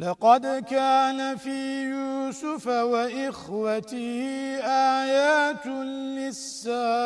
لقد كان في يوسف وإخوته آيات للسائلين